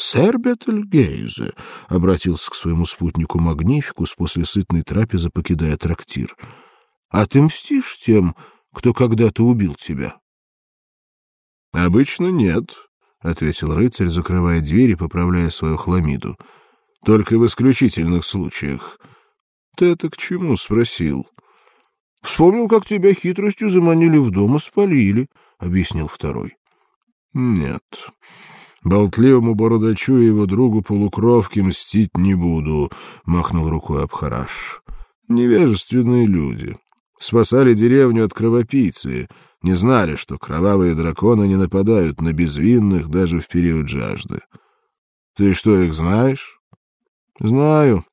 Сэр Бетельгейзе обратился к своему спутнику Магнификус после сытной трапезы, покидая трактир. А ты мстишь тем, кто когда-то убил тебя? Обычно нет, ответил рыцарь, закрывая дверь и поправляя свою хламиду. Только в исключительных случаях. Ты это к чему спросил? Вспомнил, как тебя хитростью заманили в дом и спалили, объяснил второй. Нет. Болтливому бородачу и его другу полукровке мстить не буду, махнул рукой Абхараш. Невежественные люди спасали деревню от кровопийцы, не знали, что кровавые драконы не нападают на безвинных даже в период жажды. Ты что, их знаешь? Знаю.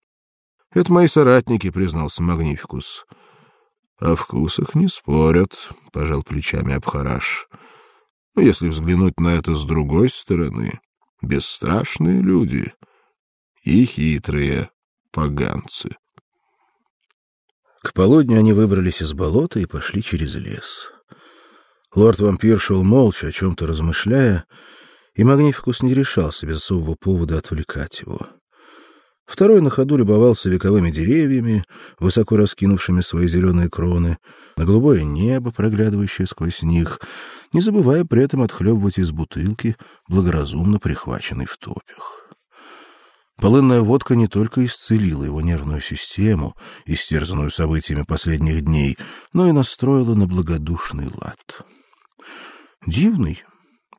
Это мои соратники, признался Магнификус. О вкусах не спорят, пожал плечами Абхараш. Но если взглянуть на это с другой стороны, бесстрашные люди и хитрые поганцы. К полудню они выбрались из болота и пошли через лес. Лорд-вампир шел молча, о чем-то размышляя, и Магнификус не решался без особого повода отвлекать его. Второй на ходу любовался вековыми деревьями, высоко раскинувшими свои зеленые кроны, на голубое небо, проглядывающее сквозь них, не забывая при этом отхлебывать из бутылки, благоразумно прихваченной в топях. Полынная водка не только исцелила его нервную систему, истерзанную событиями последних дней, но и настроила на благодушный лад. Дивный,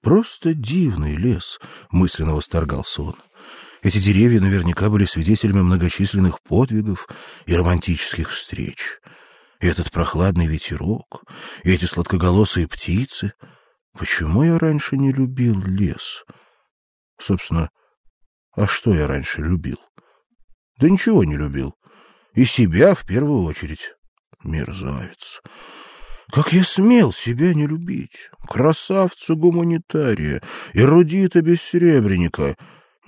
просто дивный лес, мысленно восторгался он. Эти деревья наверняка были свидетелями многочисленных подвигов и романтических встреч. И этот прохладный ветерок, и эти сладкоголосые птицы. Почему я раньше не любил лес? Собственно, а что я раньше любил? Да ничего не любил. И себя в первую очередь. Мерзавец. Как я смел себя не любить? Красавца-гуманитария, эрудита-бессеребренника.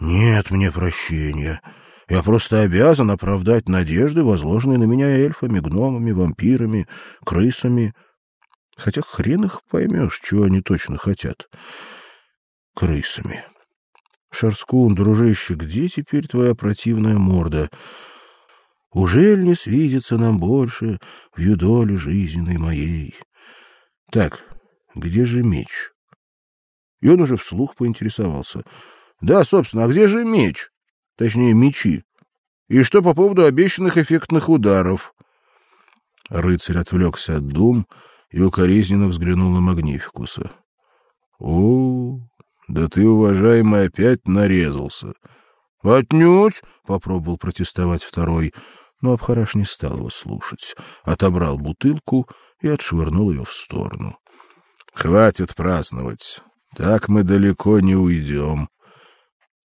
Нет мне прощения. Я просто обязан оправдать надежды, возложенные на меня эльфами, гномами, вампирами, крысами. Хотя хрен их поймешь, чего они точно хотят. Крысами. Шарскун, дружище, где теперь твоя противная морда? Ужель не свидится нам больше в юдоле жизненной моей? Так, где же меч? И он уже вслух поинтересовался. Да, собственно, а где же меч? Точнее, мечи. И что по поводу обещанных эффектных ударов? Рыцарь отвлекся от дум и укоризненно взглянул на Магнификуса. — О, да ты, уважаемый, опять нарезался. Отнюдь, попробовал протестовать второй, но Абхараш не стал его слушать, отобрал бутылку и отшвырнул ее в сторону. Хватит праздновать. Так мы далеко не уйдем. —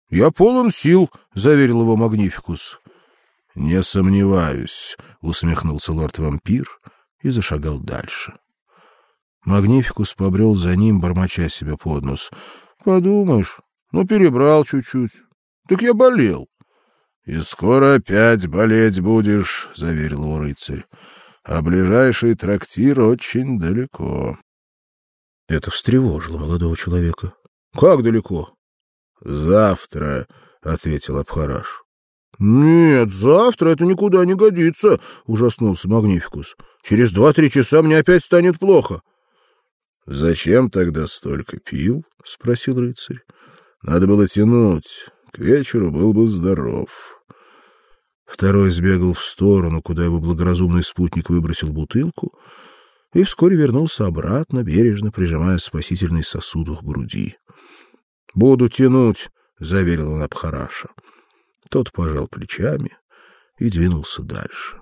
Я полон сил, заверил его Магнификус. Не сомневаюсь, усмехнулся лорд-вампир и зашагал дальше. Магнификус побрел за ним, бормоча себе под нос: Подумаешь, ну перебрал чуть-чуть. Так я болел. И скоро опять болеть будешь, заверил его рыцарь. А ближайший трактир очень далеко. Это встревожило молодого человека. Как далеко? Завтра, ответил Абхараш. Нет, завтра это никуда не годится, ужаснулся Магнификус. Через два-три часа мне опять станет плохо. Зачем тогда столько пил? спросил рыцарь. Надо было тянуть. К вечеру был бы здоров. Второй сбегал в сторону, куда его благоразумный спутник выбросил бутылку, и вскоре вернулся обратно, бережно прижимая спасительный сосуд к груди. "Буду тянуть", заверил он Абхараша. Тот пожал плечами и двинулся дальше.